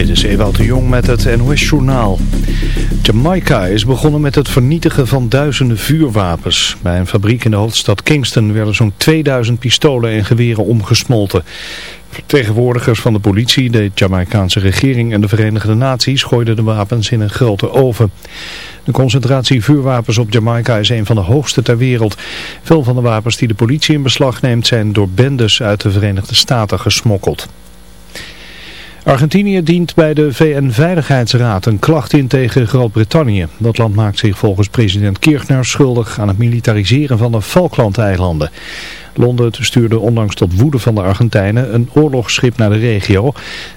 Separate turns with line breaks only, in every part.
Dit is Ewout de Jong met het NOS Journaal. Jamaica is begonnen met het vernietigen van duizenden vuurwapens. Bij een fabriek in de hoofdstad Kingston werden zo'n 2000 pistolen en geweren omgesmolten. Vertegenwoordigers van de politie, de Jamaicaanse regering en de Verenigde Naties gooiden de wapens in een grote oven. De concentratie vuurwapens op Jamaica is een van de hoogste ter wereld. Veel van de wapens die de politie in beslag neemt zijn door bendes uit de Verenigde Staten gesmokkeld. Argentinië dient bij de VN-veiligheidsraad een klacht in tegen Groot-Brittannië. Dat land maakt zich volgens president Kirchner schuldig aan het militariseren van de Falklandeilanden. Londen stuurde ondanks tot woede van de Argentijnen een oorlogsschip naar de regio.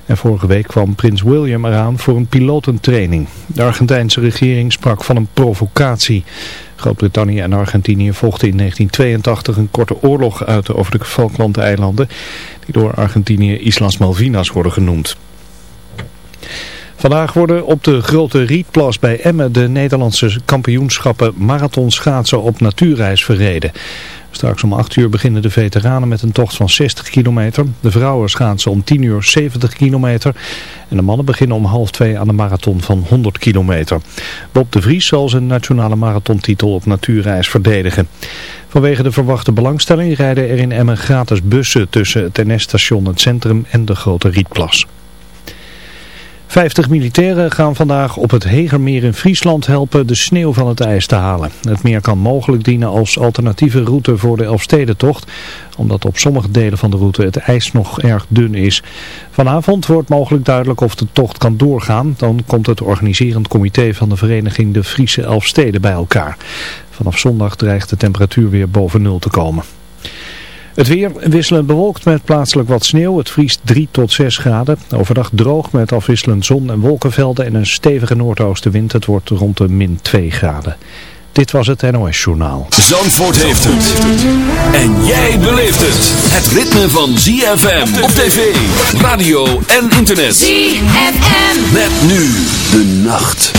En vorige week kwam prins William eraan voor een pilotentraining. De Argentijnse regering sprak van een provocatie. Groot-Brittannië en Argentinië vochten in 1982 een korte oorlog uit over de Falklandeilanden, die door Argentinië Islas Malvinas worden genoemd. Vandaag worden op de grote Rietplas bij Emmen de Nederlandse kampioenschappen marathonschaatsen op natuurreis verreden. Straks om 8 uur beginnen de veteranen met een tocht van 60 kilometer. De vrouwen schaatsen om 10 uur 70 kilometer. En de mannen beginnen om half 2 aan de marathon van 100 kilometer. Bob de Vries zal zijn nationale marathontitel op natuurreis verdedigen. Vanwege de verwachte belangstelling rijden er in Emmen gratis bussen tussen het NS-station, het centrum en de grote Rietplas. 50 militairen gaan vandaag op het Hegermeer in Friesland helpen de sneeuw van het ijs te halen. Het meer kan mogelijk dienen als alternatieve route voor de Elfstedentocht, omdat op sommige delen van de route het ijs nog erg dun is. Vanavond wordt mogelijk duidelijk of de tocht kan doorgaan. Dan komt het organiserend comité van de vereniging de Friese Elfsteden bij elkaar. Vanaf zondag dreigt de temperatuur weer boven nul te komen. Het weer wisselend bewolkt met plaatselijk wat sneeuw. Het vriest 3 tot 6 graden. Overdag droog met afwisselend zon en wolkenvelden en een stevige noordoostenwind. Het wordt rond de min 2 graden. Dit was het NOS Journaal.
Zandvoort heeft het. En jij beleeft het. Het ritme van ZFM op tv, radio en internet. ZFM. Met nu de nacht.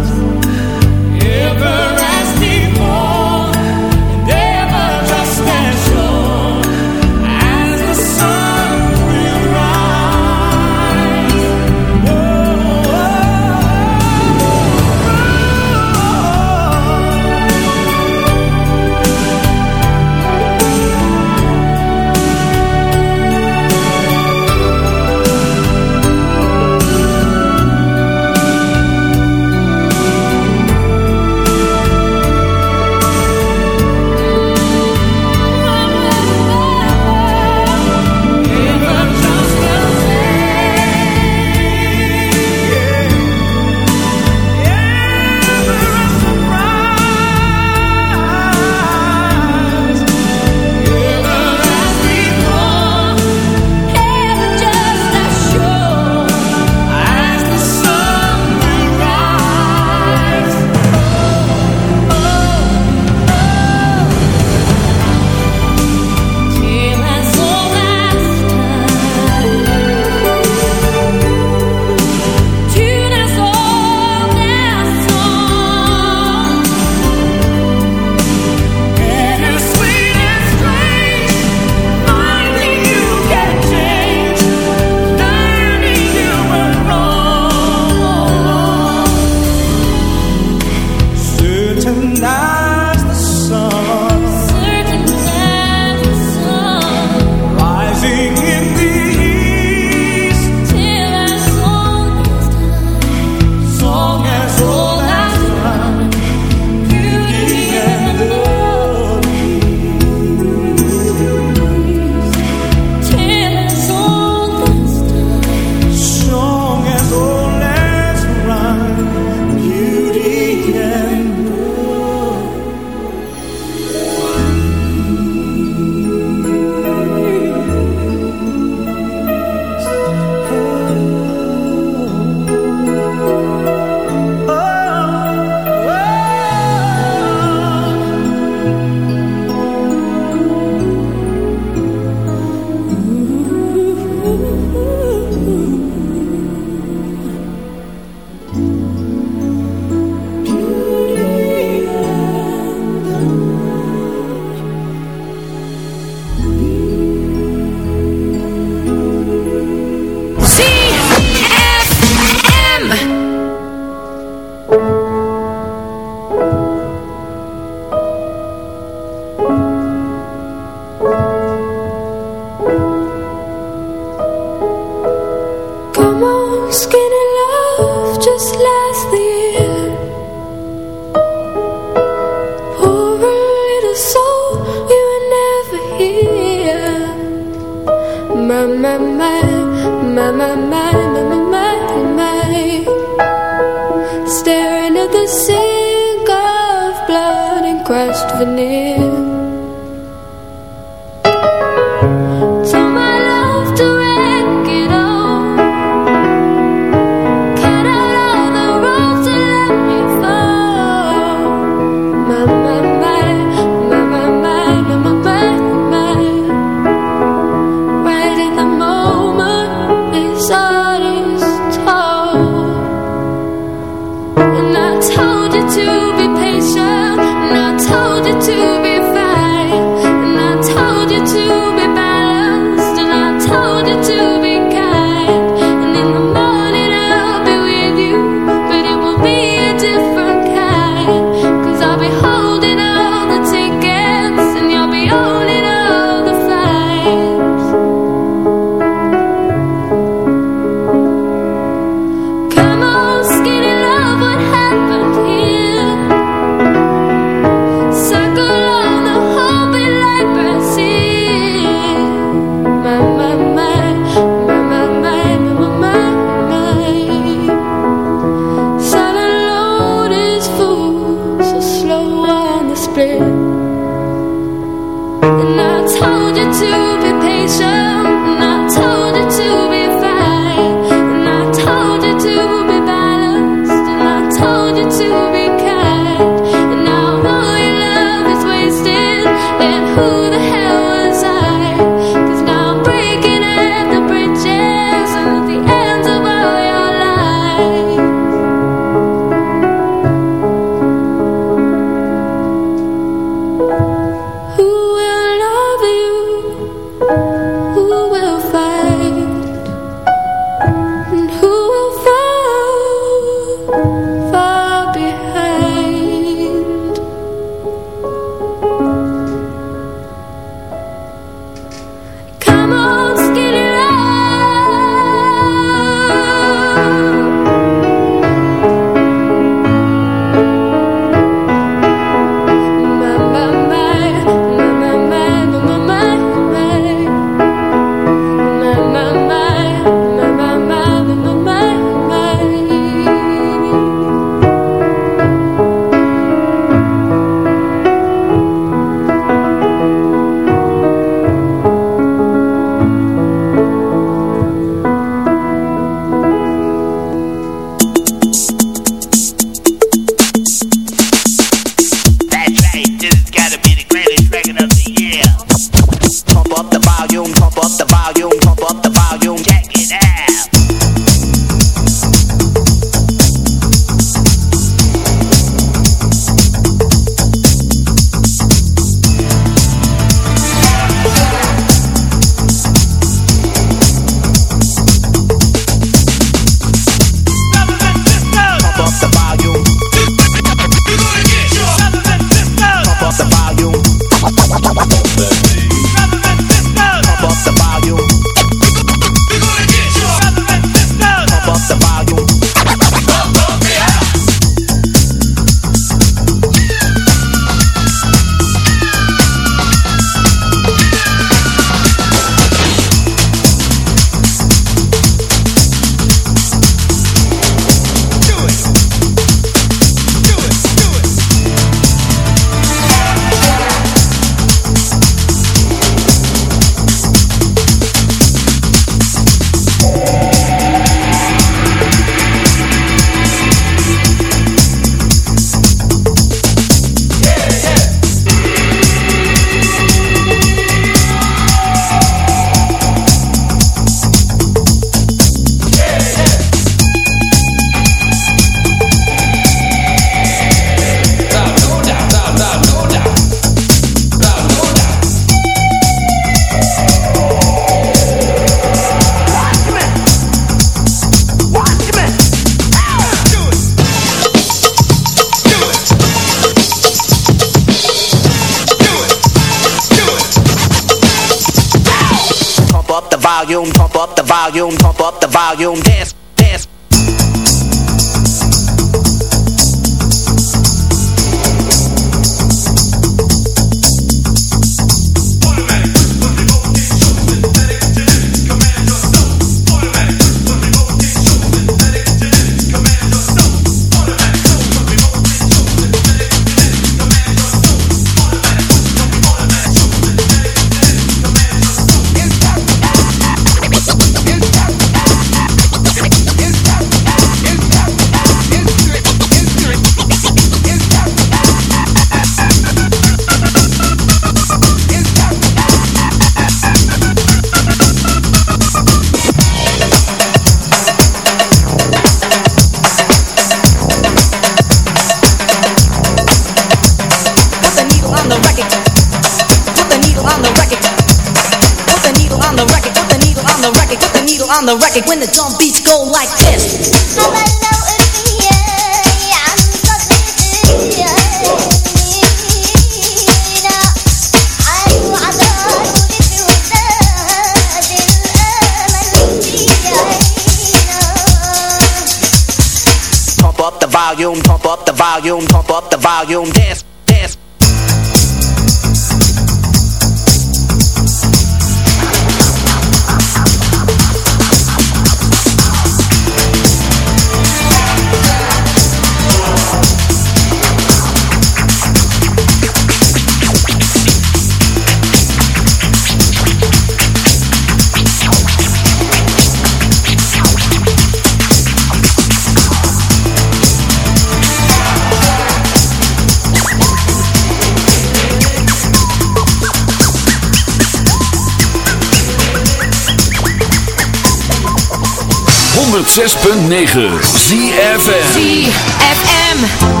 106.9 ZFM ZFM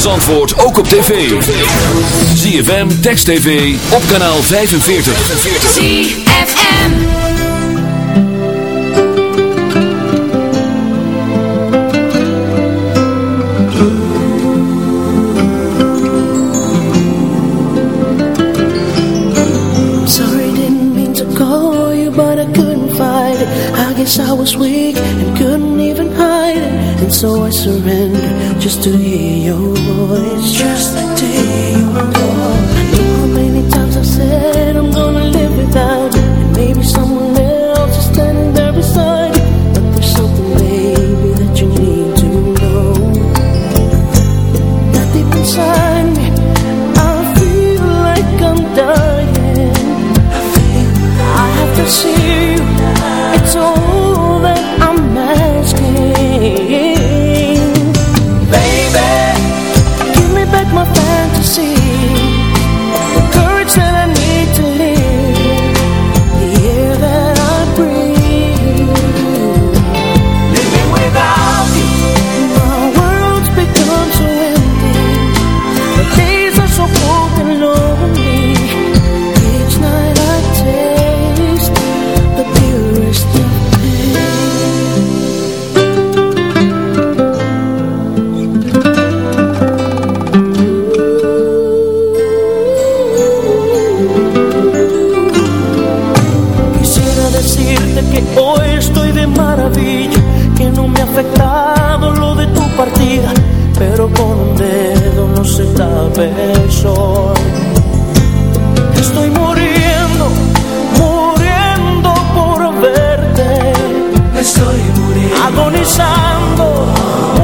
van Zandvoort ook op tv. ZFM, Text TV, op kanaal 45.
ZFM
Sorry, didn't mean to call you, but I couldn't fight it. I guess I was weak and couldn't even hide it. And so I surrendered just to hear your voice Just to hear your voice Estoy muriendo, muriendo por verte.
Estoy muriendo.
Agonizando.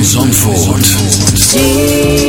van Zandvoort.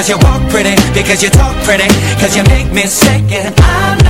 Cause you walk pretty, because you talk pretty, cause you make me sick and I'm not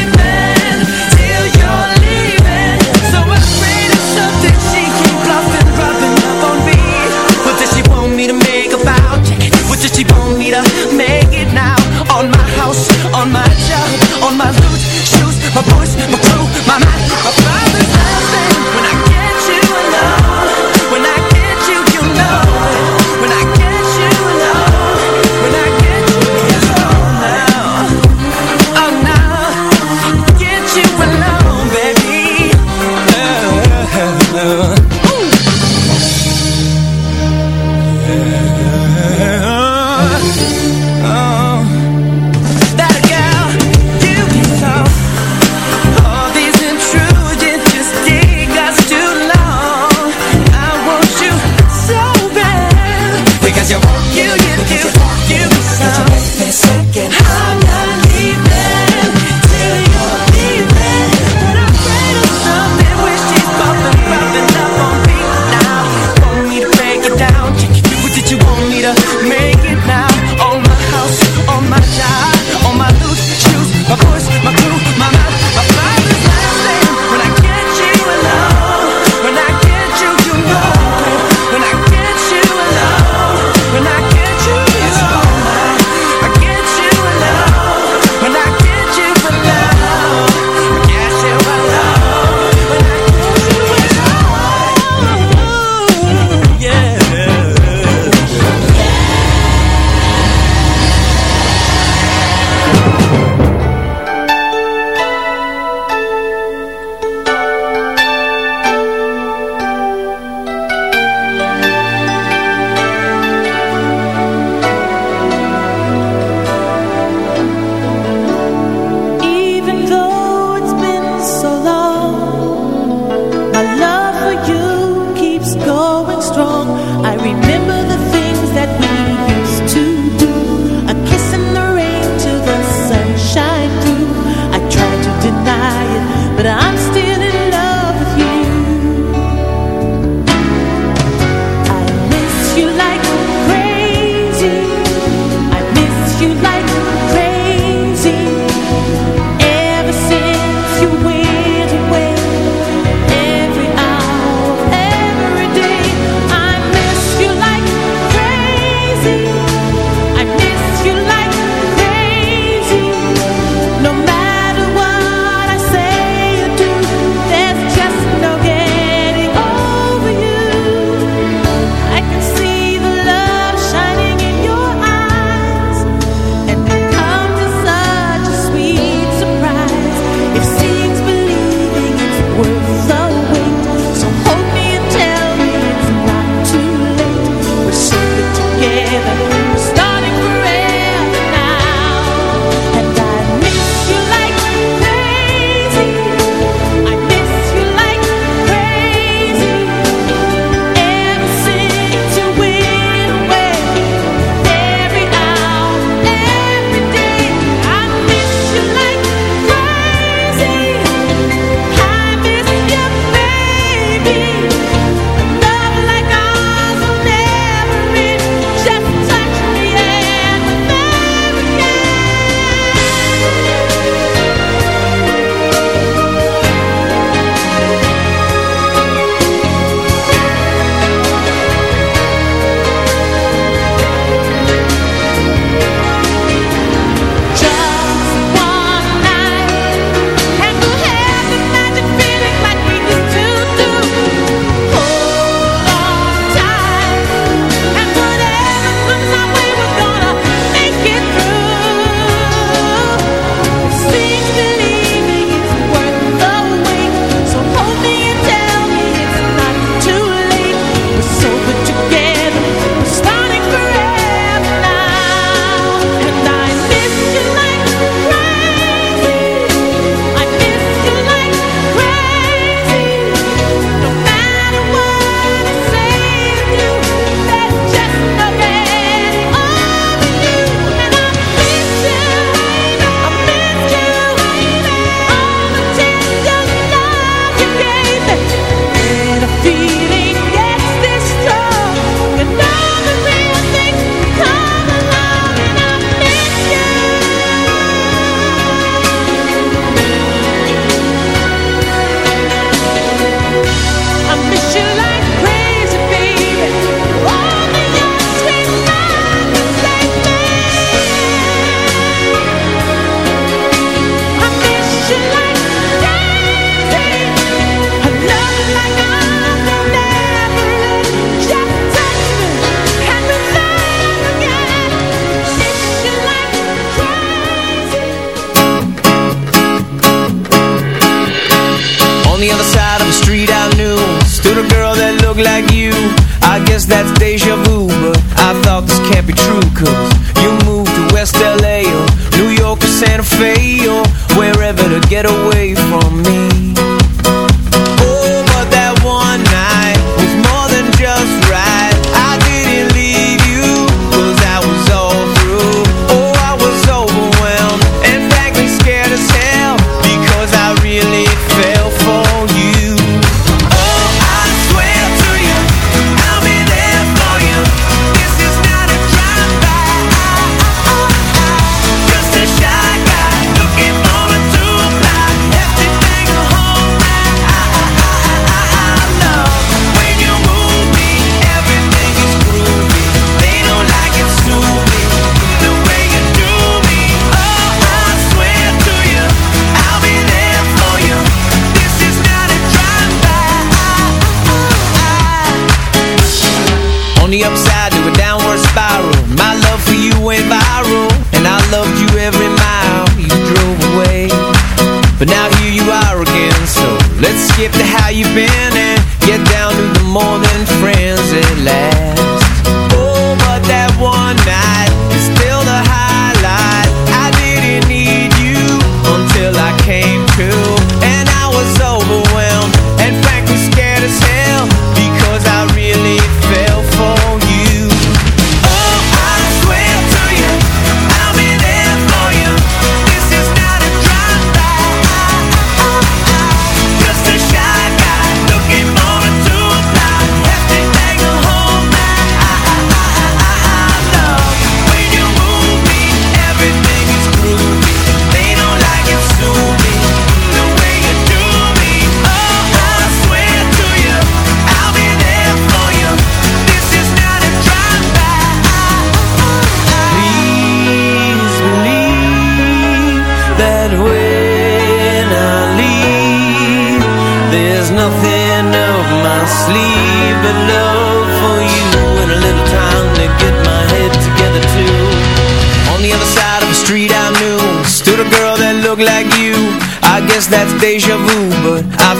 Make a